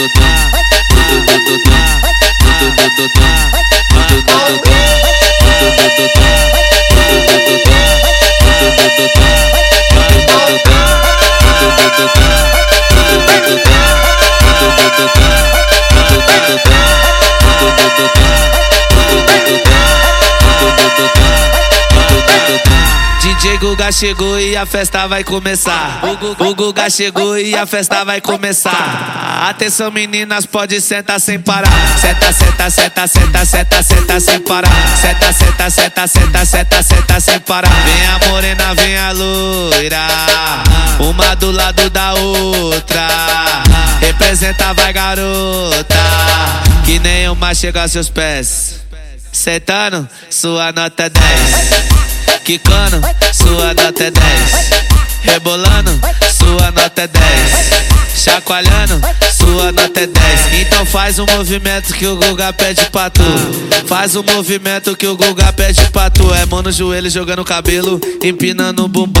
do do do do DJ Guga chegou e a festa vai começar. O Guga chegou e a festa vai começar. Atenção meninas, pode sentar sem parar. Senta, senta, senta, senta, senta, senta sem parar. Senta, senta, senta, senta, senta, senta sem parar. Vem a morena, vem a loira. Uma do lado da outra. Representa, vai garota. Que nenhuma chega aos seus pés. Sentando, sua nota é 10. Quicando, sua nota é 10. Rebolando, sua nota é 10. Chacoalhando, sua nota é 10. Então faz o um movimento que o Guga pede pra tu. Faz o um movimento que o Guga pede pra tu. É mão no joelho jogando cabelo, empinando o bumbum.